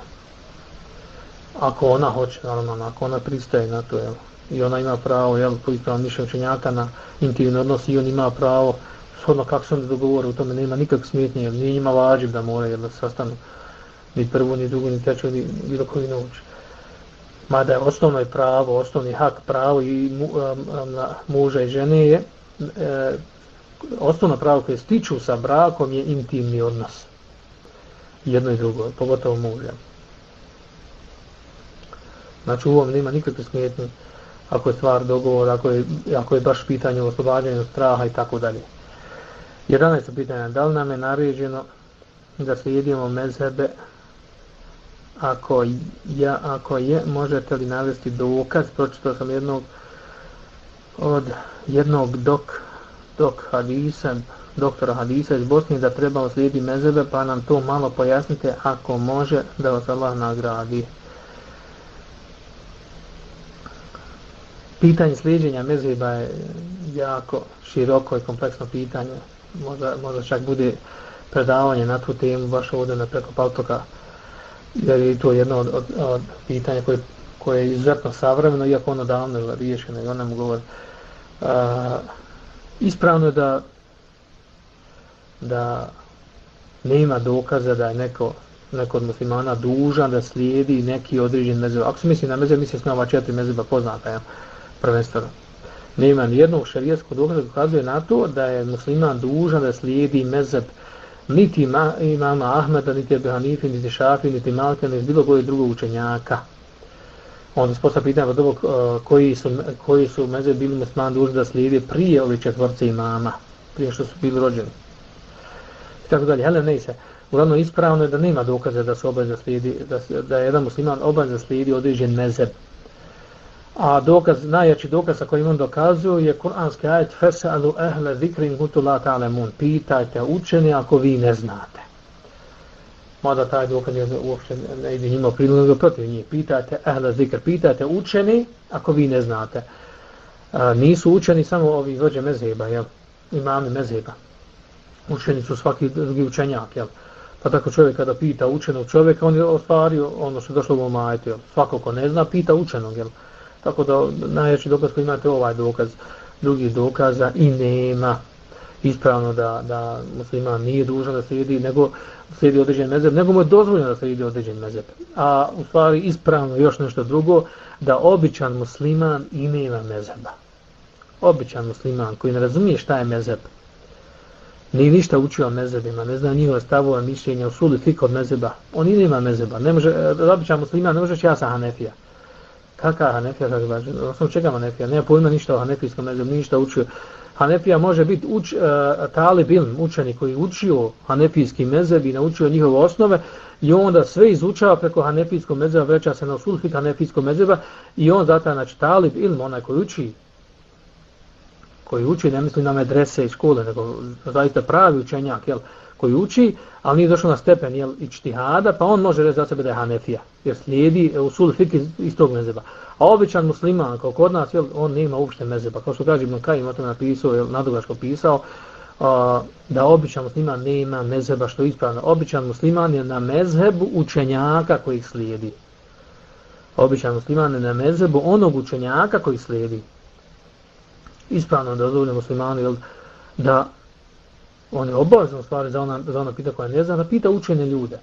ako ona hoće, normalno ako ona pristaje na to, jel, i ona ima pravo, jel, koji pravo mišljenju učenjaka na intimni odnos i on ima pravo, shodno kako se onda dogovore, u tome nema nikak smetnje jel, nije njima vađiv da mora, jel, da sastanu ni prvo, ni drugo, ni treću ni bilo koji noć. Mada je osnovno je pravo, osnovni hak pravo i mu, um, muža i žene je, e, osnovno pravo koje stiču sa brakom je intimni odnos. Jedno i drugo, pogotovo muža. Znači u ovom nema nikakve smetnje ako je stvar dogovor, ako je, ako je baš pitanje o oslobađanju straha i tako dalje. 11. pitanje, da li nam je naređeno da slijedimo mezebe mezhebe ako, ja, ako je, možete li navesti dokaz, pročitao sam jednog od jednog dok, dok hadisa, doktora hadisa iz Bosne da trebamo slijediti mezebe, pa nam to malo pojasnite ako može da vas Allah nagradi. pitanje slijedženja mezheba je jako široko i kompleksno pitanje. Možda, možda čak bude predavanje na tu temu baš ovdje na preko paltoka. Jer je to jedno od, od, od pitanja koje, koje je izuzetno savremeno, iako ono davno je riješeno i ono mu govori. Uh, ispravno je da da nema dokaza da je neko, neko od muslimana dužan da slijedi neki određen mezheb. Ako se misli na mezheb, misli se na ova četiri mezheba poznata. Ja prvenstveno. Nema ni jednog šarijetskog dokaza ukazuje na to da je musliman dužan da slijedi mezeb niti ima, imama Ahmeda, niti Ebu Hanifi, niti Šafi, niti Malka, niti bilo koji drugog učenjaka. Onda se postavlja pitanje dobro, uh, koji su, koji su mezeb bili musliman dužni da slijede prije ove četvorce imama, prije što su bili rođeni. I tako dalje. Hele, ne se. Uglavnom ispravno je da nema dokaza da se obavezno slijedi, da, da je jedan musliman obavezno slijedi određen mezeb. A dokaz, najjači dokaz sa kojim on dokazuje je kuranski ajet Fesalu ehle zikrin gutu la ta'lemun. Pitajte učeni ako vi ne znate. Mada taj dokaz je uopšte ne ide njima prilu, nego protiv njih. Pitajte ehle zikr, pitajte učeni ako vi ne znate. A, nisu učeni samo ovi vođe mezheba, jel? Imami mezheba. Učeni su svaki drugi učenjak, jel? Pa tako čovjek kada pita učenog čovjeka, on je ostvario ono što je došlo u majte. Svako ko ne zna, pita učenog. Jel? Tako da najveći dokaz koji imate ovaj dokaz, drugi dokaza i nema ispravno da, da musliman nije dužan da slijedi, nego slijedi određen mezeb, nego mu je dozvoljeno da slijedi određen mezeb. A u stvari ispravno još nešto drugo, da običan musliman i nema mezeba. Običan musliman koji ne razumije šta je mezeb, nije ništa učio o mezebima, ne zna njihova stavova, mišljenja, usuli fik od mezeba. On i nema mezeba. Ne može, e, običan musliman, ne može ja sam Hanefija. Kaka Hanefija, kako kaže, osnovu čega Hanefija? Nema pojma ništa o Hanefijskom mezebu, ništa učio. Hanefija može biti uč, uh, talib ilm, učenik koji učio Hanefijski mezeb i naučio njihove osnove i onda sve izučava preko Hanefijskog mezeba, vreća se na sulfik Hanefijskog mezeba i on zata, znači talib ilm, onaj koji uči koji uči, ne misli na medrese i škole, nego zaista pravi učenjak, jel, koji uči, ali nije došao na stepen jel, ičtihada, pa on može reći za sebe da je Hanefija, jer slijedi e, u fik iz, iz tog mezeba. A običan musliman, kao kod nas, jel, on nema uopšte mezeba. Kao što kaže Ibn Kajim, o to napisao, jel, nadugaško pisao, a, da običan musliman nema mezeba, što je ispravno. Običan musliman je na mezhebu učenjaka koji ih slijedi. Običan musliman je na mezhebu onog učenjaka koji slijedi. Ispravno da dozvoljeno muslimanu, jel, da on je obavezno stvari za ona, za ona pita koja ne zna, da pita učene ljude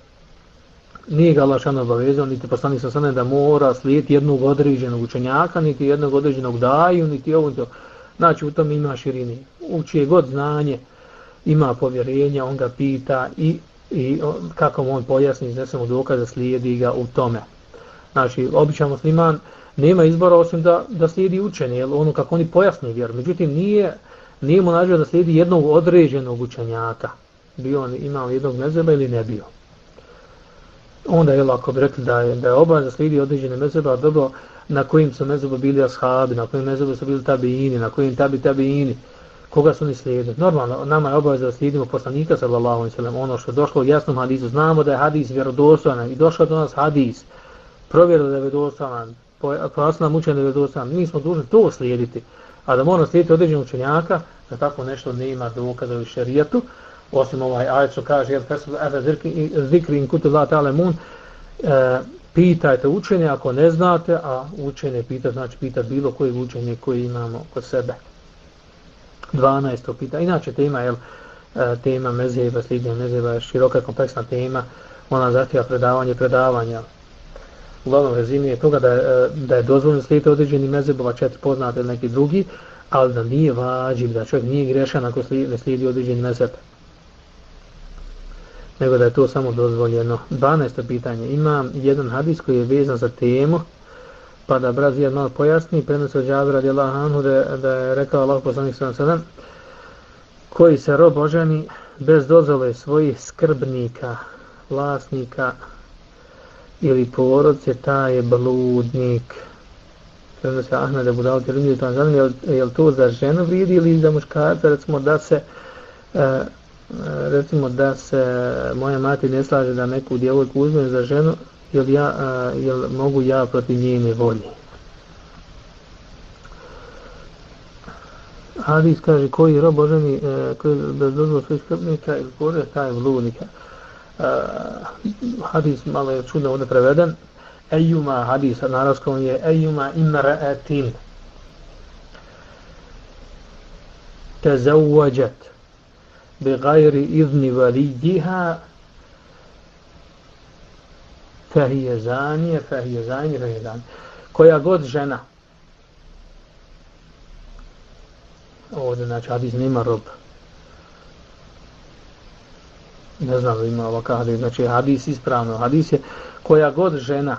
nije ga Allah šano obavezao, niti poslanik sa sanem da mora slijeti jednog određenog učenjaka, niti jednog određenog daju, niti ovo to. Znači, u tom ima širini. čije god znanje, ima povjerenja, on ga pita i, i kako mu on pojasni, iznesemo dokaze, slijedi ga u tome. Znači, običan musliman nema izbora osim da, da slijedi učenje, jer ono kako oni pojasni vjeru. Međutim, nije, nije mu nađeo da slijedi jednog određenog učenjaka. Bio on imao jednog mezeba ili ne bio onda je lako bi rekli da je, da je obavez da slijedi određene mezeba, dobro na kojim su mezeba bili ashabi, na kojim mezeba su bili tabiini, na kojim tabi tabiini, koga su oni slijedili. Normalno, nama je obavez da slijedimo poslanika sallallahu alaihi sallam, ono što je došlo u jasnom hadisu, znamo da je hadis vjerodostojan i došao do nas hadis, provjerili da je vjerodostojan, pojasno nam učenje da je vjerodostojan, mi smo dužni to slijediti, a da moramo slijediti određenog učenjaka, da tako nešto nema dokaza u šerijatu, osim ovaj ajet što kaže jel fesu efe zikri in kutu la ta'lemun e, pitajte učenje ako ne znate a učenje pita znači pita bilo koje učenje koje imamo kod sebe 12. pita inače tema je e, tema mezheba slidnja mezheba je široka kompleksna tema ona zahtjeva predavanje predavanja uglavnom rezimije toga da je, e, da je dozvoljeno slijediti određeni mezebova četiri poznate ili neki drugi ali da nije vađiv da čovjek nije grešan ako slijedi, ne slijedi određeni mezeb. nego da je to samo dozvoljeno. 12. pitanje. Ima jedan hadis koji je vezan za temu, pa da brat malo pojasni, prenosi od Džabira radi Anhu da, da je rekao Allah poslanik sallam sallam, koji se rob oženi bez dozvole svojih skrbnika, vlasnika ili porodce, ta je bludnik. Prenosi Ahmed da budal te ljudi, je ono li pa to za ženu vrijedi ili za muškarca, recimo da se e, e recimo da se moja mati ne slaže da neku djevojku uzme za ženu, jel, ja, e, jel mogu ja protiv njene volje? Hadis kaže koji rob oženi, e, koji bez dozvora svih skrbnika ili kore, taj uh, Hadis malo je čudno ovdje preveden. Ejuma hadis na arabskom je Ejuma imra'atin. tazawwajat bi gajri izni valijiha fahije zaniya fahije zanije, fahije zanije. Koja god žena ovdje, znači, hadis nema rob. Ne znam da ima ovakav hadis, znači, hadis ispravno. Hadis je koja god žena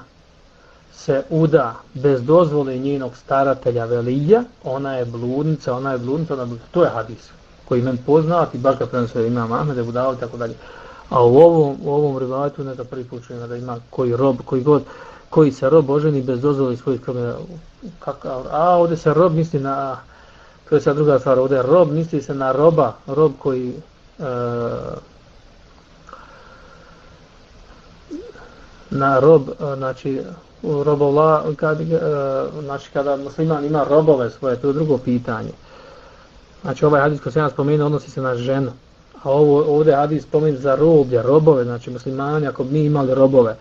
se uda bez dozvole njenog staratelja velija, ona je bludnica, ona je bludnica, ona je bludnica. To je hadis koji men i baš ga prenosio imam Ahmed, Ebu Dao i tako dalje. A u ovom, u ovom rivajtu ne da prvi put da ima koji rob, koji god, koji se rob oženi bez dozvole svojih krvne. Kakav, a ovdje se rob misli na, to je sad druga stvar, ovdje rob misli se na roba, rob koji, e, na rob, e, znači, robovla, kad, e, znači kada musliman ima robove svoje, to je drugo pitanje. Znači ovaj hadis koji sam ja spomenuo odnosi se na ženu. A ovo, ovdje Hadis spomen za roblje, robove, znači muslimani, ako mi imali robove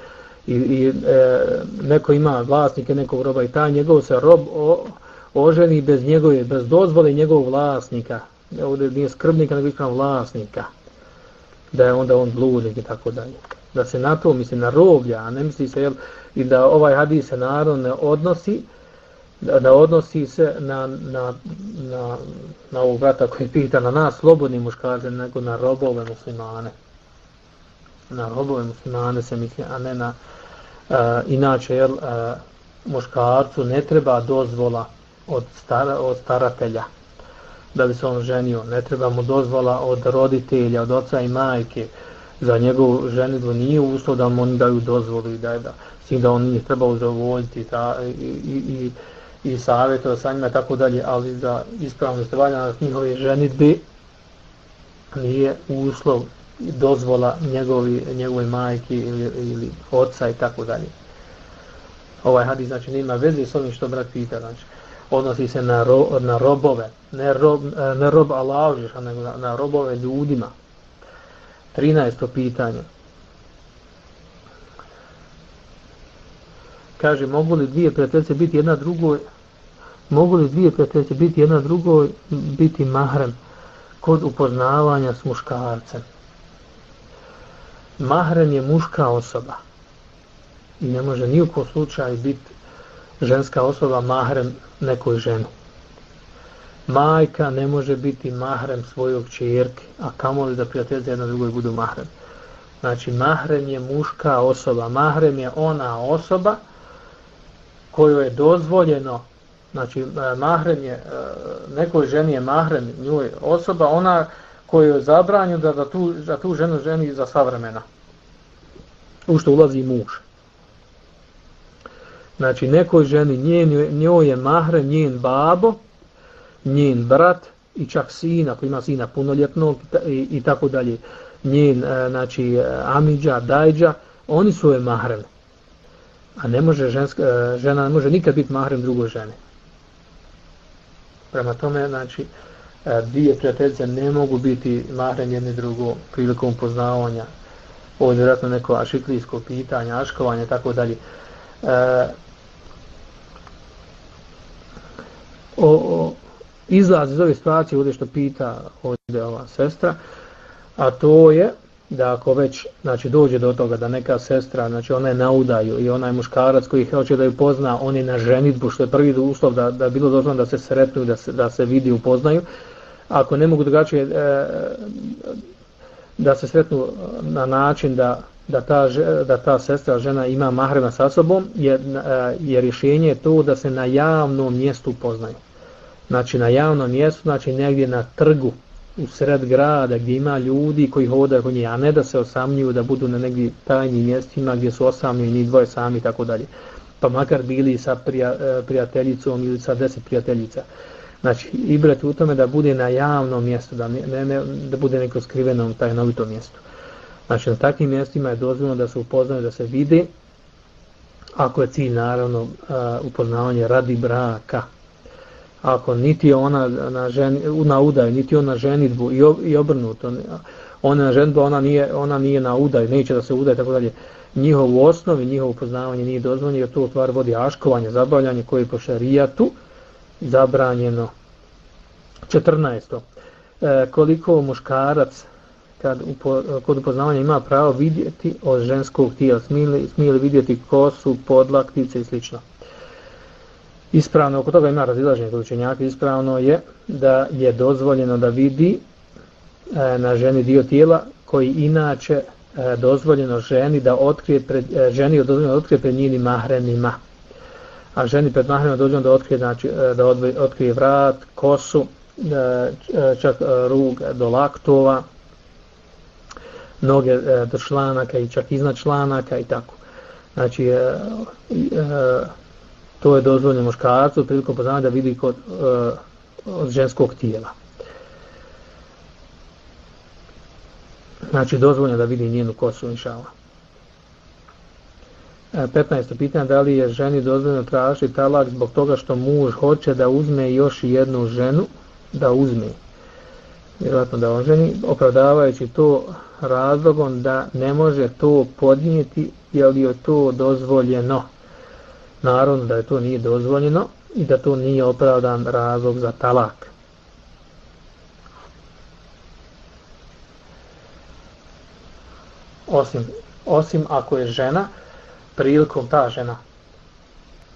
i, i e, neko ima vlasnike nekog roba i taj njegov se rob o, oženi bez njegove, bez dozvole njegovog vlasnika. Ovdje nije skrbnika, nego ispravom vlasnika. Da je onda on bludnik i tako dalje. Da se na to misli na roblja, a ne misli se jel, i da ovaj hadis se naravno ne odnosi, da, da odnosi se na, na, na, na ovog vrata koji pita na nas slobodni muškarce nego na robove muslimane. Na robove muslimane se misli a ne na uh, inače jel, uh, muškarcu ne treba dozvola od, stara, od staratelja da bi se on ženio. Ne treba mu dozvola od roditelja od oca i majke za njegovu ženitvu nije uslov da mu oni daju dozvolu i da je da, da on nije trebao zavoliti ta, i, i, i i savjetova sa njima tako dalje, ali za ispravno stvaranje na njihove ženitbe nije uslov dozvola njegovi, njegove majke ili, ili oca i tako dalje. Ovaj hadis znači nema veze s onim što brat pita, znači odnosi se na, ro, na robove, ne rob, ne rob Allah, nego na, na robove ljudima. 13. pitanje. kaže mogu li dvije prijateljice biti jedna drugoj mogu li dvije prijateljice biti jedna drugoj biti mahrem kod upoznavanja s muškarcem mahrem je muška osoba i ne može ni u ko slučaju biti ženska osoba mahrem nekoj ženu majka ne može biti mahrem svojog čerke a kamo li da prijateljice jedna drugoj budu mahrem znači mahrem je muška osoba mahrem je ona osoba koju je dozvoljeno, znači e, mahrem je, e, nekoj ženi je mahrem njoj osoba, ona koju je zabranju da, da, tu, da tu ženu ženi za savremena. U što ulazi muž. Znači nekoj ženi njen, njoj je mahrem njen babo, njen brat i čak sin, ako ima sina punoljetnog i, i tako dalje, njen, e, znači, e, amidža, dajđa, oni su je mahrem a ne može ženska, e, žena ne može nikad biti mahrem drugoj žene. Prema tome, znači, dvije prijateljice ne mogu biti mahrem jedne drugo prilikom poznavanja. Ovo je vjerojatno neko ašiklijsko pitanje, aškovanje, tako dalje. E, o, o, izlaz iz ove situacije, ovdje što pita ovdje ova sestra, a to je, da ako već znači dođe do toga da neka sestra znači ona je na udaju i onaj muškarac koji hoće da ju pozna on je na ženitbu što je prvi uslov da da bilo dozvoljeno da se sretnu da se da se vidi upoznaju. Ako ne mogu drugačije e, da se sretnu na način da da ta da ta sestra žena ima mahrema sa sobom e, je je rješenje to da se na javnom mjestu upoznaju znači na javnom mjestu znači negdje na trgu u sred grada gdje ima ljudi koji hodaju kod nje, a ne da se osamljuju da budu na negdje tajnim mjestima gdje su osamljeni dvoje sami i tako dalje. Pa makar bili sa prija, e, prijateljicom ili sa deset prijateljica. Znači, ibrat u tome da bude na javnom mjestu, da, ne, ne, da bude neko skriveno tajnovito mjesto. Znači, na takvim mjestima je dozvoljeno da se upoznaju, da se vide, ako je cilj, naravno, e, upoznavanje radi braka, ako niti ona na ženi na udaj niti ona ženitbu i, i obrnuto ona na ženitbu ona nije ona nije na udaj neće da se udaj tako dalje. Njihov osnovi njihovo poznavanje nije dozvoljeno jer to u vodi aškovanje zabavljanje koje je po šerijatu zabranjeno. 14. E, koliko muškarac kad upo, kod upoznavanja ima pravo vidjeti od ženskog tijela smije smije li vidjeti kosu, podlaktice i slično? Ispravno, oko toga ima razilaženje kod učenjaka, ispravno je da je dozvoljeno da vidi e, na ženi dio tijela koji inače e, dozvoljeno ženi da otkrije pred, e, ženi je dozvoljeno da otkrije pred njenim mahrenima. A ženi pred mahrenima dozvoljeno da otkrije, znači, e, da odvoj, otkrije vrat, kosu, e, e, čak e, rug do laktova, noge e, do članaka i čak iznad članaka i tako. Znači, e, e, to je dozvoljeno muškarcu prilikom poznanja da vidi kod uh, od ženskog tijela. Znači dozvoljeno da vidi njenu kosu inšala. 15. Eh, pitanje da li je ženi dozvoljeno tražiti talak zbog toga što muž hoće da uzme još jednu ženu da uzme. vjerojatno da oženi, opravdavajući to razlogom da ne može to podnijeti, je li je to dozvoljeno. Naravno da je to nije dozvoljeno i da to nije opravdan razlog za talak. Osim, osim ako je žena, prilikom ta žena,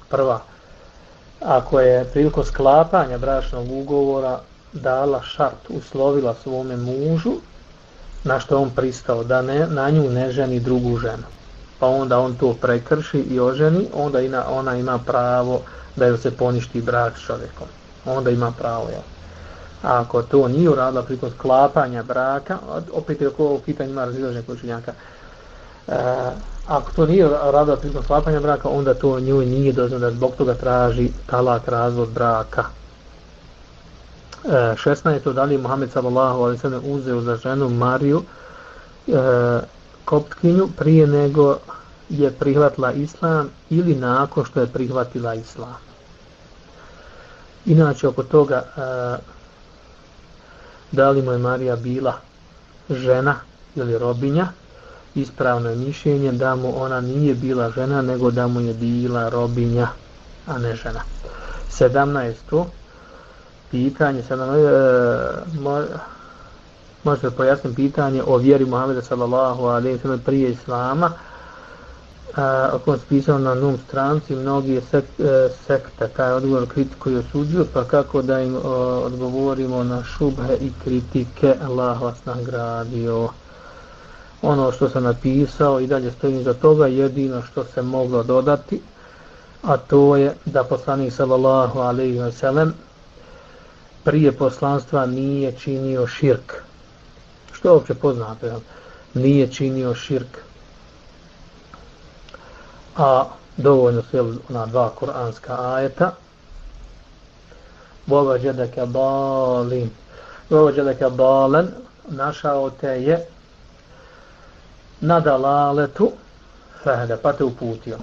prva, ako je prilikom sklapanja bračnog ugovora dala šart, uslovila svome mužu, na što on pristao, da ne, na nju ne ženi drugu ženu. Pa onda on to prekrši i oženi, onda ina, ona ima pravo da joj se poništi brak s čovjekom. Onda ima pravo, jel? A ako to nije uradila prilikom sklapanja braka, opet je oko ovog pitanja ima razilaženje kod učenjaka, e, ako to nije uradila prilikom sklapanja braka, onda to njoj nije dozvoljeno da zbog toga traži talak razvod braka. E, 16. da li Muhammed sallallahu alejhi ve uzeo za ženu Mariju e, koptkinju prije nego je prihvatila islam ili nakon što je prihvatila islam. Inače oko toga e, da li mu je Marija bila žena ili robinja, ispravno je mišljenje da mu ona nije bila žena nego da mu je bila robinja, a ne žena. 17 pitanje, sada e, mo, možete pojasniti pitanje o vjeri Muhammeda sallallahu alaihi sallam prije Islama, a, o kojem spisao na num stranci, mnogi sek, e, sekta, taj odgovor kritiku i osuđuju, pa kako da im o, odgovorimo na šubhe i kritike, Allah vas nagradio. Ono što sam napisao i dalje stojim za toga, jedino što se moglo dodati, a to je da poslanik sallallahu alaihi wa sallam prije poslanstva nije činio širk. Što je uopće poznato? Jel? Nije činio širk. A dovoljno su jel, ona dva koranska ajeta. Boga džedeke balin. Boga džedeke balen našao te je na dalaletu fehde, pa te uputio.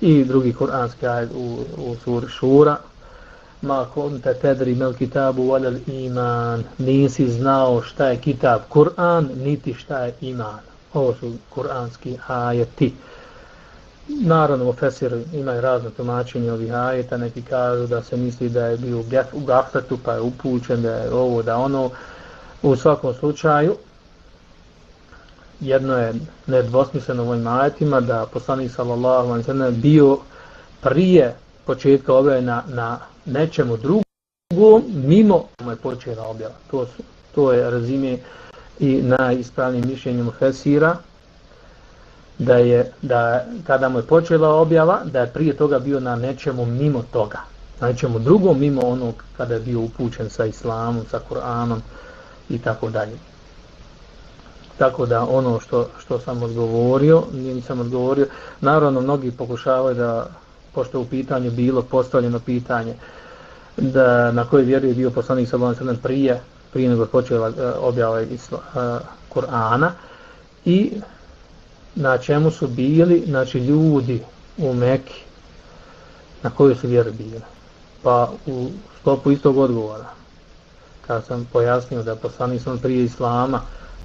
I drugi koranski ajet u, u suri Šura, ma kunta tedri mel kitabu walal iman. Nisi znao šta je kitab Kur'an niti šta je iman. Ovo su kuranski ajeti. Naravno u Fesir ima razne tumačenje ovih ajeta. Neki kažu da se misli da je bio u gafletu pa je upućen da je ovo da ono. U svakom slučaju jedno je nedvosmisleno u ovim ajetima da poslanik sallallahu alejhi ve sellem bio prije početka ove na, na nečemu drugom mimo mu je počela objava. To, su, to je razime i na ispravnim mišljenjem Fesira da je da kada mu je počela objava da je prije toga bio na nečemu mimo toga. Na nečemu drugom mimo onog kada je bio upućen sa islamom, sa Koranom i tako dalje. Tako da ono što, što sam odgovorio nisam odgovorio. Naravno mnogi pokušavaju da pošto u pitanju bilo postavljeno pitanje da na kojoj vjeri je bio poslanik sallallahu alejhi ve sellem prije prije nego počela e, objava e, Kur'ana. I na čemu su bili znači ljudi u Mekki na kojoj su vjeri bili pa u sklopu istog odgovora kad sam pojasnio da poslanik sam prije islama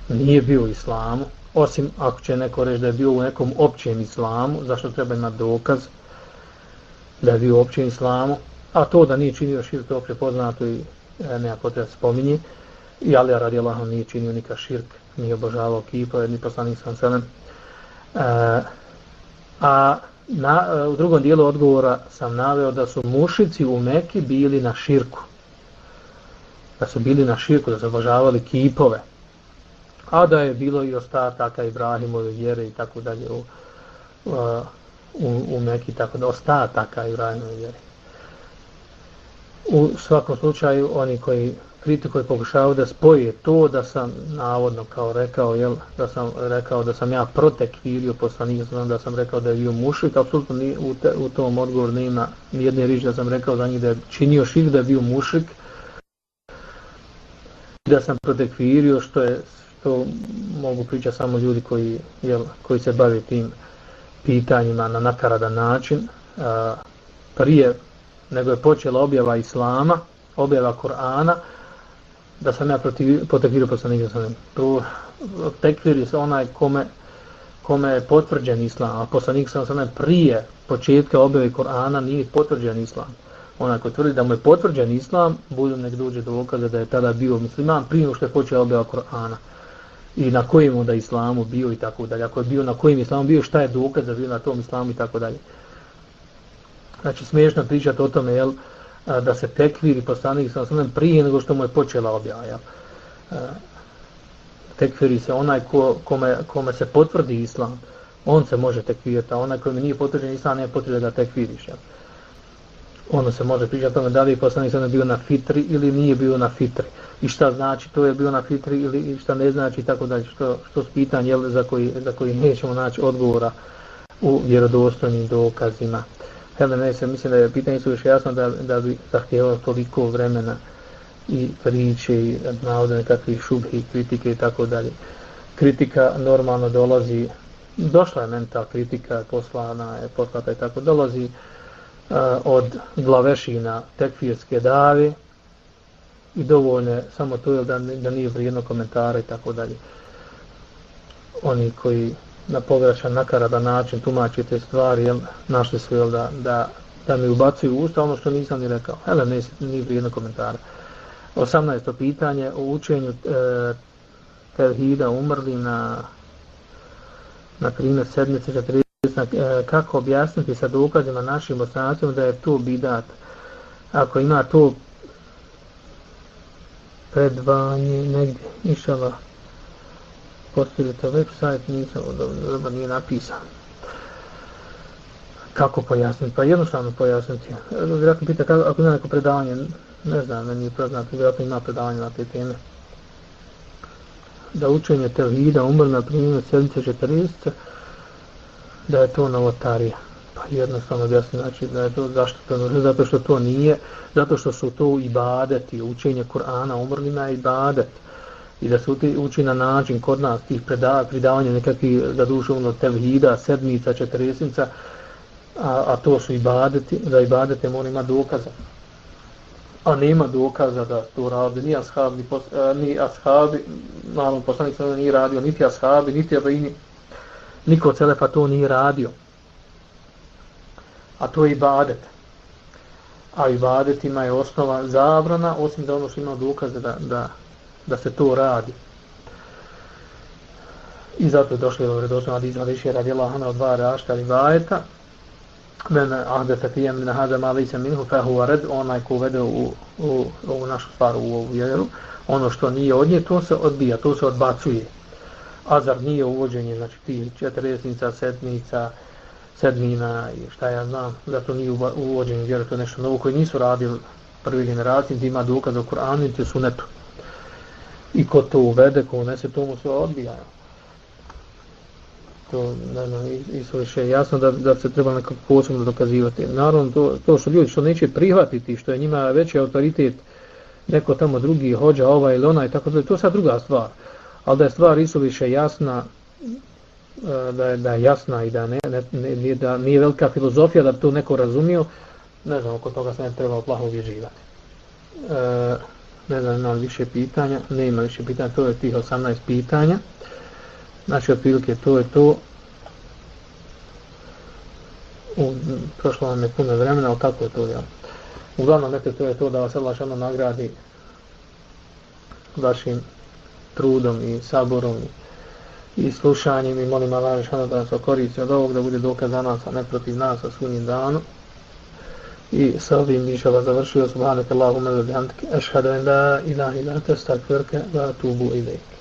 nije bio u islamu osim ako će neko reći da je bio u nekom općem islamu zašto treba imati dokaz? Da je bio u islamu a to da nije činio širk, to prepoznato i e, nema potreba spominje. I Ali radi Allahom nije činio nikak širk, nije obožavao kipove, ni poslanik sam selem. E, a na, e, u drugom dijelu odgovora sam naveo da su mušici u Meki bili na širku. Da su bili na širku, da su obožavali kipove. A da je bilo i ostataka Ibrahimove vjere i tako dalje u, u, u Meki, tako da ostataka Ibrahimove vjere u svakom slučaju oni koji kritikuju pokušavaju da spoje to da sam navodno kao rekao jel, da sam rekao da sam ja protekvirio poslanika znam da sam rekao da je bio mušik apsolutno ni, u, te, u tom odgovoru nema nijedne riječi da sam rekao za njih da je činio širk da je bio mušik da sam protekvirio što je što mogu pričati samo ljudi koji, jel, koji se bave tim pitanjima na nakaradan način a, prije nego je počela objava Islama, objava Korana, da sam ja protiv, po poslanika sam to tekvir je onaj kome kome je potvrđen islam a poslanik sam sam prije početka objave Korana nije potvrđen islam. Onaj ko tvrdi da mu je potvrđen islam budu nek dođe do okaza da je tada bio musliman prije što je počeo objava Korana i na kojem onda islamu bio i tako dalje ako je bio na kojem islamu bio šta je dokaz da bio na tom islamu i tako dalje znači smiješno pričati o tome jel, da se tekviri poslanik sa osnovim prije nego što mu je počela objaja, Jel. Tekviri se onaj ko, kome, kome se potvrdi islam, on se može tekvirati, a onaj kome nije potvrđen islam, nije potvrđen da tekviriš. Jel. Ono se može pričati o tome da li je poslanik sada bio na fitri ili nije bio na fitri. I šta znači to je bio na fitri ili šta ne znači tako dalje. Što, što s pitanje jel, za, koji, za koji nećemo naći odgovora u vjerodostojnim dokazima. Hele, ne, se mislim da je pitanje su još jasno da, da bi zahtjevalo toliko vremena i priče i navode nekakve šubhe i kritike i tako dalje. Kritika normalno dolazi, došla je mental kritika, poslana je, poslata i tako, dolazi E, od glavešina tekfirske dave i dovoljno je samo to da, da nije vrijedno komentara i tako dalje. Oni koji na pogrešan nakaradan način tumači te stvari, jel, našli su jel, da, da, da mi ubacuju u usta ono što nisam ni rekao. Hele, ne, nije vrijedno komentara. 18. pitanje o učenju e, Tevhida umrli na na primjer sedmice 40 E, kako objasniti sa dokazima našim osnacima da je to bidat ako ima to predvanje negdje išala postavite website, nisam dobro, nije napisan. Kako pojasniti? Pa jednostavno pojasniti. Vjerojatno pita kako, ako ima neko predavanje, ne znam, meni je poznato, vjerojatno ima predavanje na te teme. Da učenje tevhida umrna primjer sedmice 40, da je to novotarija. Pa jednostavno objasni, znači da je to zašto to nužno, zato što to nije, zato što su to ibadeti, učenje Kur'ana umrlina je ibadet i da se uči na način kod nas tih predava, pridavanja nekakvih za dušu ono, tevhida, sedmica, četiresnica, a, a to su ibadeti, za ibadete mora ima dokaza. A nema dokaza da to radi ni ashabi, ni, pos, ni ashabi, naravno poslanik sada nije radio, niti ashabi, niti rini, niko Selefa to nije radio. A to je ibadet. A ibadetima je osnova zabrana, osim da ono što ima dokaze da, da, da se to radi. I zato je došli do redosnog Adiza Ališija radi Allahana od dva rašta rivajeta. Men ahdese fijem min hada ma lisa minhu fe huwa red, onaj ko uvede u, u, u našu stvar, u ovu vjeru, ono što nije od nje, to se odbija, to se odbacuje. A zar nije uvođenje, znači ti četiresnica, sedmica, sedmina i šta ja znam, zato nije uvođenje vjeru, to je nešto novo koji nisu radili prvi generaciji, ima dokaz u Kur'anu i te sunetu i ko to uvede, ko unese, to mu se odbija. To, ne znam, i, i jasno da, da se treba nekako posebno dokazivati. Naravno, to, to što ljudi što neće prihvatiti, što je njima veći autoritet, neko tamo drugi hođa, ova ili i tako da to je sad druga stvar. Ali da je stvar isuviše jasna, e, da je, da je jasna i da, ne, ne, ne, da nije velika filozofija da to neko razumio, ne znam, oko toga se ne treba plaho uvježivati. E, ne znam, imam više pitanja, ne ima više pitanja, to je tih 18 pitanja. Znači, otprilike, to je to. U, prošlo vam je puno vremena, ali tako je to, ja? Uglavnom, neke to je to da vas Allah nagradi vašim trudom i saborom i, i slušanjem i molim Allah Žešanu da nas okoristi od ovog, da bude dokaz za nas, a ne protiv nas, a sunnim danu. I sa ovim inša završio. Subhanak Allahumma wa bihamdika. Ašhadu en la ilaha ila anta astaghfiruka wa atubu ilaik.